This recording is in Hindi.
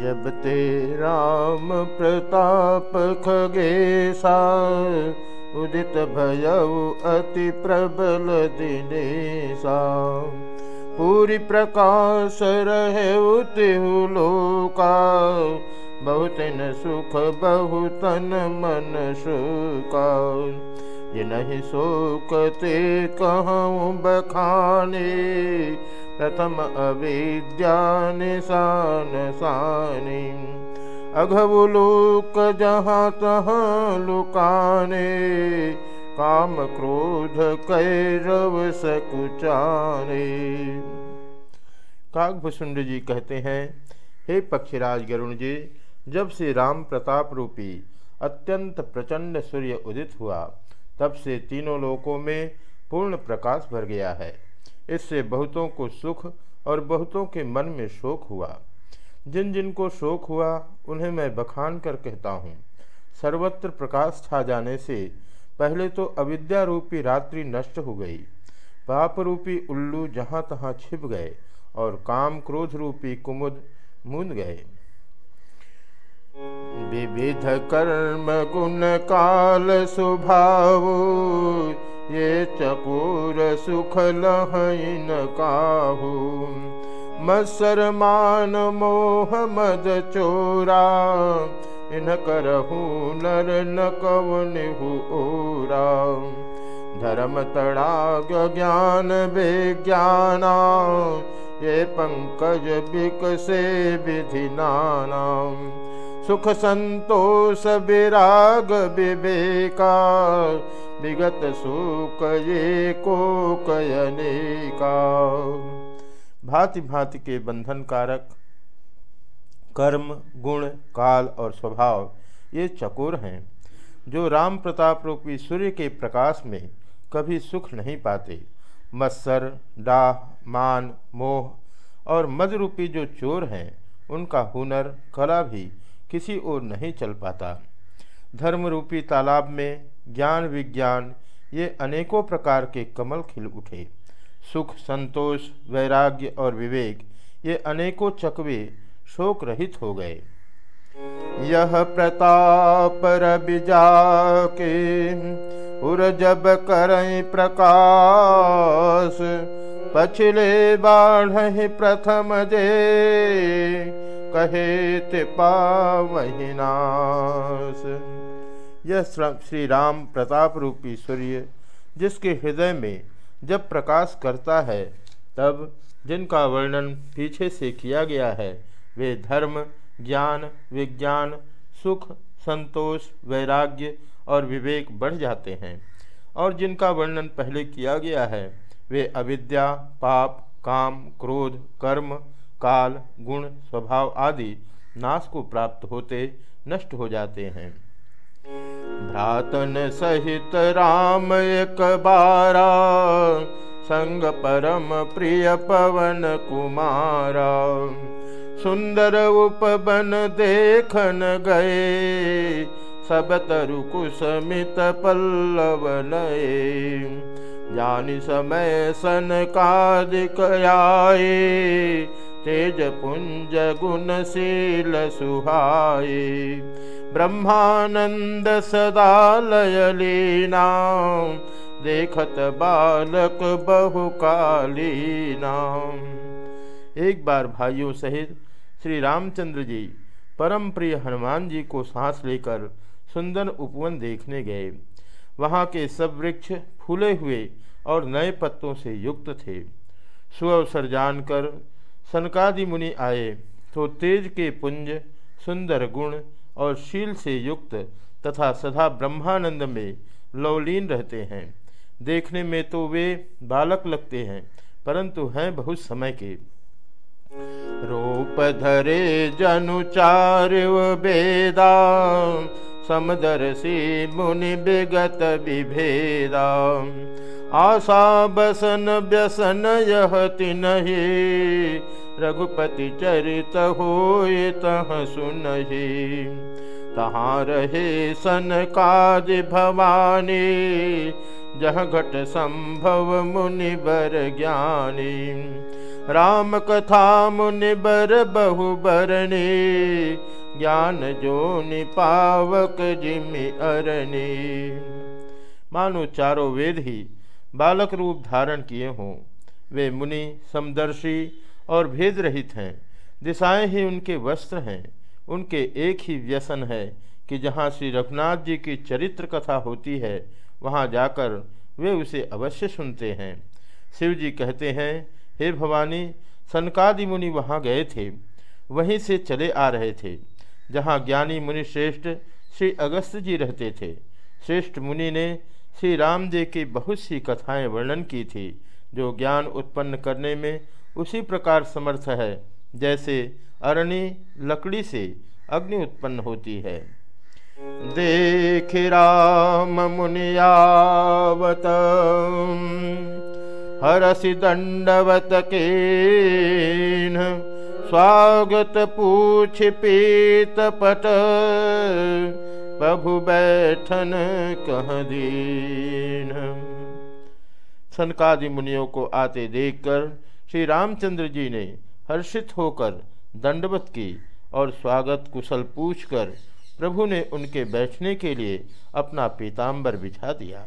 जब ते राम प्रताप खगेशा उदित भयउ अति प्रबल दिनेशा पूरी प्रकाश रहे तिहु लोका बहुतन सुख, बहुतन मन सुका। जिनहि शोक ते कहूँ बखाने प्रथम अविद्या निशान सानी। अघवलोक जहाँ तहाँ लुकाने। काम क्रोध कैरव सकुचाने। काकभुसुंड जी कहते हैं, हे पक्षीराज गरुण जी, जब से राम प्रताप रूपी अत्यंत प्रचंड सूर्य उदित हुआ, तब से तीनों लोकों में पूर्ण प्रकाश भर गया है। इससे बहुतों को सुख और बहुतों के मन में शोक हुआ। जिन जिन को शोक हुआ, उन्हें मैं बखान कर कहता हूँ। सर्वत्र प्रकाश छा जाने से पहले तो अविद्या रूपी रात्रि नष्ट हो गई। पाप रूपी उल्लू जहाँ तहाँ छिप गए और काम क्रोध रूपी कुमुद मूंद गए। विविध कर्म गुण काल स्वभाव ये चकोर सुख लहन काहू। मत्सर मान मोह मद चोरा। इन करहू नर न कवन ओरा। धर्म तड़ाग ज्ञान विज्ञाना। ये पंकज बिक से विधि नाना। सुख संतोष, विराग विवेका विगत सुख ये को कयने का भांति भांति के बंधन कारक, कर्म, गुण, काल और स्वभाव, ये चकोर हैं, जो राम प्रताप रूपी सूर्य के प्रकाश में कभी सुख नहीं पाते। मत्सर, डाह, मान, मोह और मद रूपी जो चोर हैं, उनका हुनर, कला भी किसी ओर नहीं चल पाता। धर्म रूपी तालाब में ज्ञान विज्ञान, ये अनेकों प्रकार के कमल खिल उठे। सुख, संतोष, वैराग्य और विवेक, ये अनेकों चकवे शोक रहित हो गए। यह प्रताप रबिजा के उर जब करें प्रकाश, पछले बाढ़ प्रथम जे। कहे पावहिनाश यह श्री राम प्रताप रूपी सूर्य, जिसके हृदय में जब प्रकाश करता है, तब जिनका वर्णन पीछे से किया गया है, वे धर्म, ज्ञान, विज्ञान, सुख, संतोष, वैराग्य और विवेक बढ़ जाते हैं। और जिनका वर्णन पहले किया गया है, वे अविद्या, पाप, काम, क्रोध, कर्म काल, गुण, स्वभाव आदि नाश को प्राप्त होते नष्ट हो जाते हैं। भ्रातन सहित राम एक बारा, संग परम प्रिय पवन कुमारा। सुंदर उपवन देखन गए, सब तरु कुसमित पल्लव नए। जानी समय सन कादिक आए तेज पुंज गुणशील सुहाए। ब्रह्मानंद सदा लयलीना देखत बालक बहुकालीना। एक बार भाइयों सहित श्री रामचंद्र जी परम प्रिय हनुमान जी को सांस लेकर सुंदर उपवन देखने गए। वहाँ के सब वृक्ष फूले हुए और नए पत्तों से युक्त थे। सुअवसर जानकर सनकादि मुनि आए तो तेज के पुंज, सुंदर गुण और शील से युक्त तथा सदा ब्रह्मानंद में लवलीन रहते हैं। देखने में तो वे बालक लगते हैं, परंतु हैं बहुत समय के। रूप धरे जनुचार वेदा, समदर्शी मुनि विगत विभेदा। आशा बसन व्यसन यह तिनहि रघुपति चरित हो तह सुनहि। तहाँ रहे सन काज भवानी, जह घट संभव मुनि बर ज्ञानी। राम कथा मुनि बर बहु बरने ज्ञान जो निपावक जिमि अरने मानो चारों वेद ही बालक रूप धारण किए हों। वे मुनि, समदर्शी और भेद रहित हैं। दिशाएँ ही उनके वस्त्र हैं। उनके एक ही व्यसन है कि जहाँ श्री रघुनाथ जी की चरित्र कथा होती है, वहाँ जाकर वे उसे अवश्य सुनते हैं। शिव जी कहते हैं, हे भवानी, सनकादि मुनि वहाँ गए थे। वहीं से चले आ रहे थे, जहाँ ज्ञानी मुनि श्रेष्ठ श्री अगस्त जी रहते थे। श्रेष्ठ मुनि ने श्री राम जी की बहुत सी कथाएँ वर्णन की थी, जो ज्ञान उत्पन्न करने में उसी प्रकार समर्थ है, जैसे अरणी लकड़ी से अग्नि उत्पन्न होती है। देख राम मुनियावत हरसि दंडवत के स्वागत पूछ पीत पट प्रभु बैठन कह दीन। सनकादि मुनियों को आते देखकर श्री रामचंद्र जी ने हर्षित होकर दंडवत की और स्वागत कुशल पूछकर प्रभु ने उनके बैठने के लिए अपना पीताम्बर बिछा दिया।